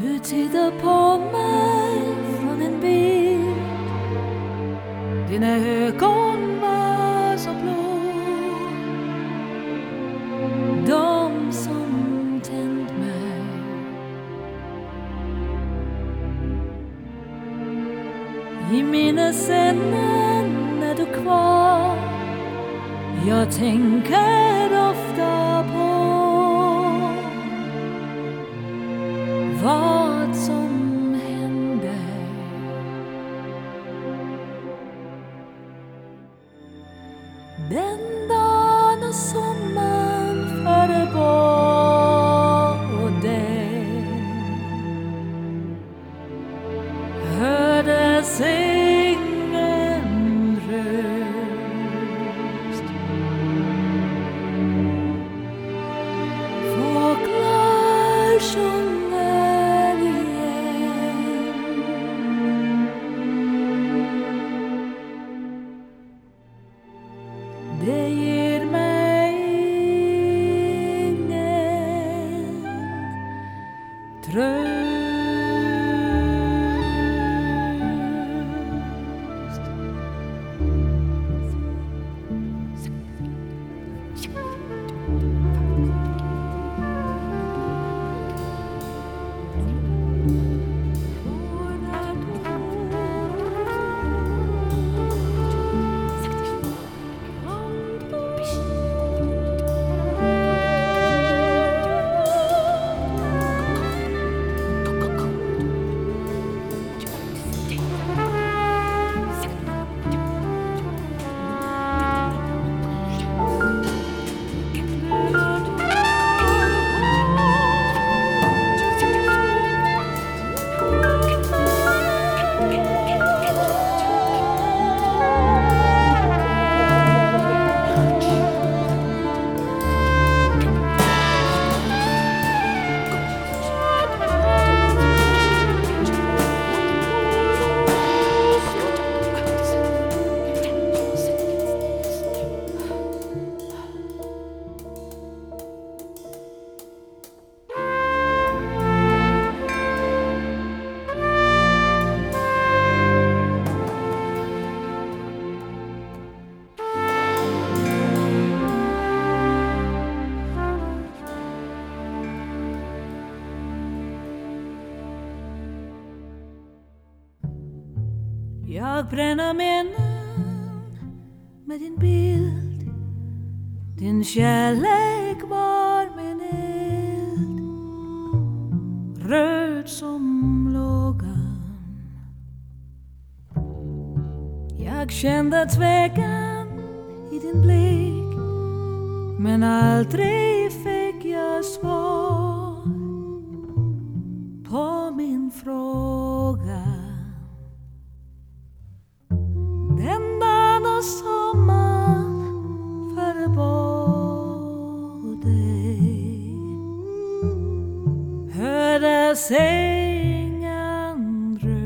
Du tittar på mig från en bild. Dina ögon var så blå. De som tänt mig. I minnesänden är du kvar. Jag tänker ofta på vad som hände Den dagen när sommaren förde hördes ingen röst. Fåglar sjöng tröst Jag bränner minnen med din bild. Din kärlek var min eld. Röd som lågan. Jag kände tvekan i din blick Men aldrig fick jag svar på min fråga. som man förbåd dig hördes ingen röst.